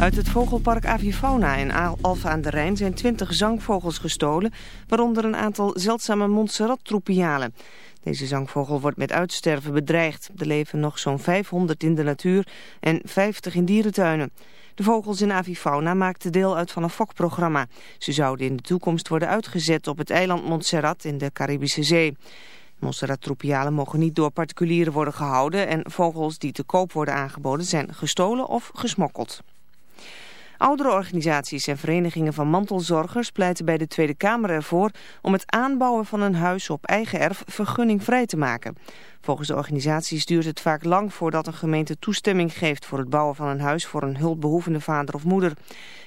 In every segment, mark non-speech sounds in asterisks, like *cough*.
Uit het vogelpark Avifauna in Alfa aan de Rijn zijn 20 zangvogels gestolen... waaronder een aantal zeldzame Montserrat-tropialen... Deze zangvogel wordt met uitsterven bedreigd. Er leven nog zo'n 500 in de natuur en 50 in dierentuinen. De vogels in avifauna maakten deel uit van een fokprogramma. Ze zouden in de toekomst worden uitgezet op het eiland Montserrat in de Caribische Zee. Montserrat-tropialen mogen niet door particulieren worden gehouden... en vogels die te koop worden aangeboden zijn gestolen of gesmokkeld. Oudere organisaties en verenigingen van mantelzorgers pleiten bij de Tweede Kamer ervoor om het aanbouwen van een huis op eigen erf vergunningvrij te maken. Volgens de organisaties duurt het vaak lang voordat een gemeente toestemming geeft voor het bouwen van een huis voor een hulpbehoevende vader of moeder.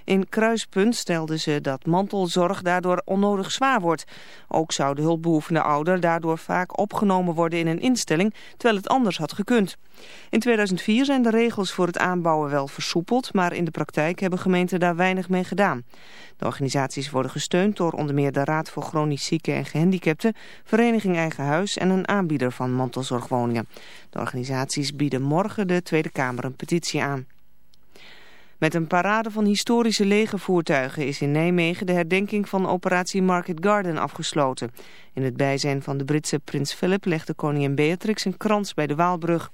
In Kruispunt stelden ze dat mantelzorg daardoor onnodig zwaar wordt. Ook zou de hulpbehoevende ouder daardoor vaak opgenomen worden in een instelling, terwijl het anders had gekund. In 2004 zijn de regels voor het aanbouwen wel versoepeld, maar in de praktijk hebben gemeenten daar weinig mee gedaan. De organisaties worden gesteund door onder meer de Raad voor Chronisch Zieken en Gehandicapten, Vereniging Eigen Huis en een aanbieder van mantelzorgwoningen. De organisaties bieden morgen de Tweede Kamer een petitie aan. Met een parade van historische legervoertuigen is in Nijmegen de herdenking van operatie Market Garden afgesloten. In het bijzijn van de Britse prins Philip legde koningin Beatrix een krans bij de Waalbrug.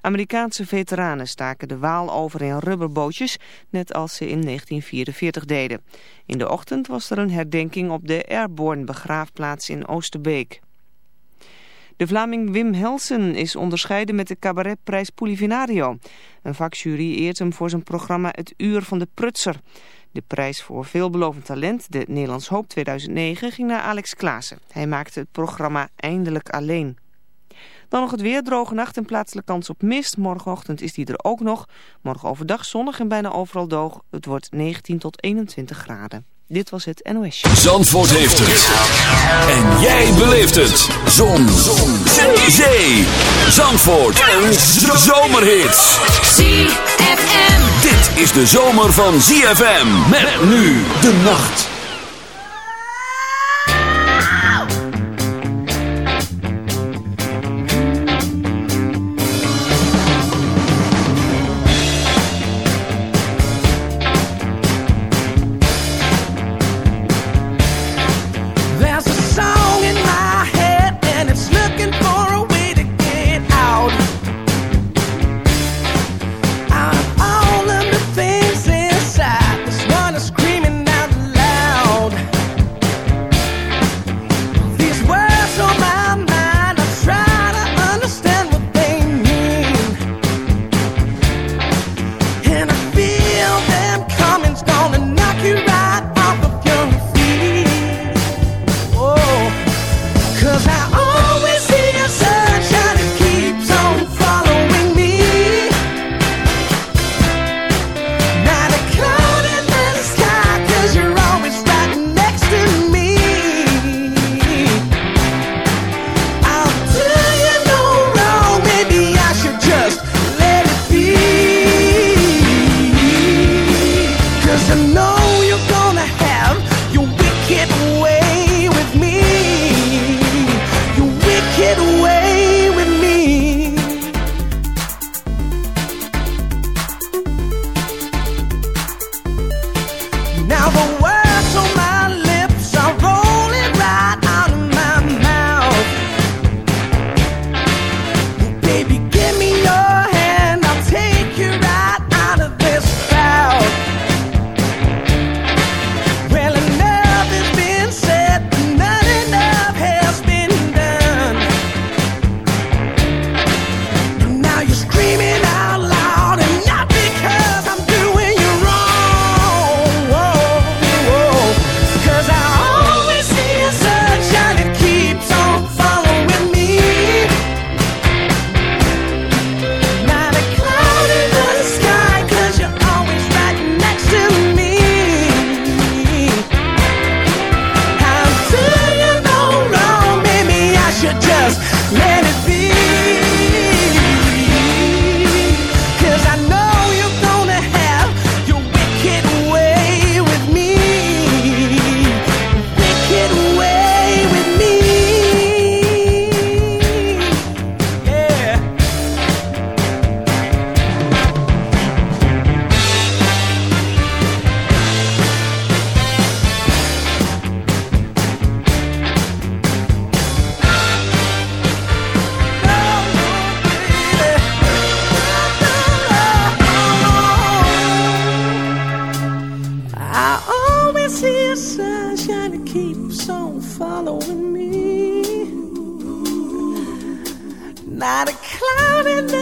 Amerikaanse veteranen staken de Waal over in rubberbootjes, net als ze in 1944 deden. In de ochtend was er een herdenking op de Airborne begraafplaats in Oosterbeek. De Vlaming Wim Helsen is onderscheiden met de cabaretprijs Polivinario. Een vakjury eert hem voor zijn programma Het Uur van de Prutser. De prijs voor veelbelovend talent, de Nederlands Hoop 2009, ging naar Alex Klaassen. Hij maakte het programma Eindelijk Alleen. Dan nog het weer, droge nacht en plaatselijke kans op mist. Morgenochtend is die er ook nog. Morgen overdag zonnig en bijna overal droog. Het wordt 19 tot 21 graden. Dit was het NOS Zandvoort heeft het. En jij beleeft het. Zon. Zon. Zee. Zandvoort. Een zomerhit. ZFM. Dit is de zomer van ZFM. Met nu de nacht.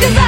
Cause I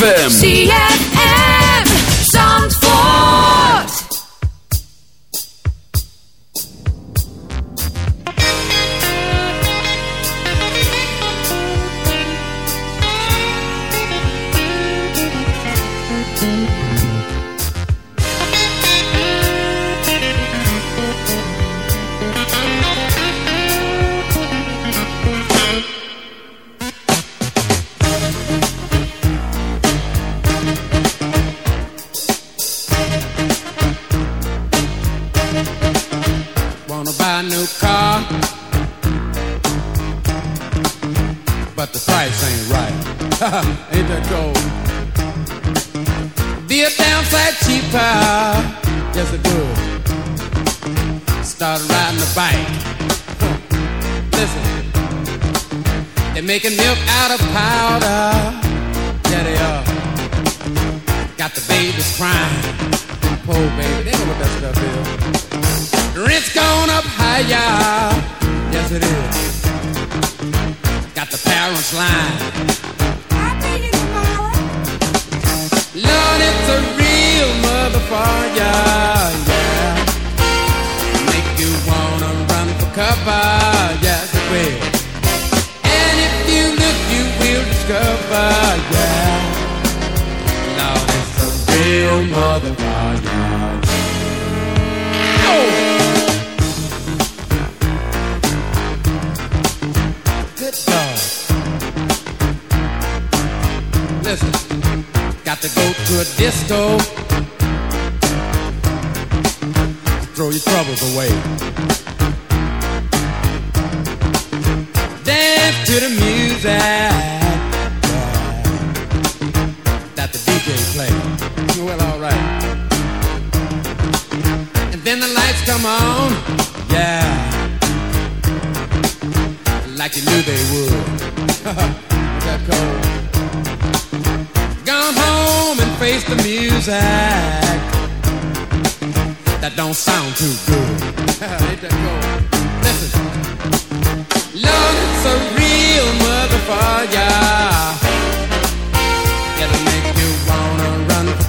ZFM. Yeah. Lord, it's a real motherfucker. Oh! Good God. Listen, got to go to a disco. Throw your troubles away. Dance to the music Well, alright. And then the lights come on. Yeah like you knew they would. *laughs* that cold. Gone home and face the music. That don't sound too good. *laughs* Ain't that cold? Listen. Love, it's a real motherfucker.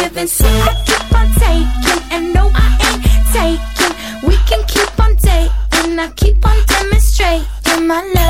giving. See, I keep on taking, and no, I ain't taking. We can keep on dating. I keep on demonstrating my love.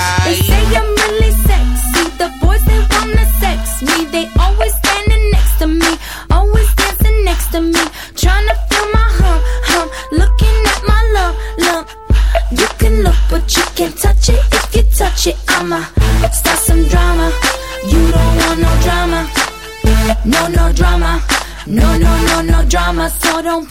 don't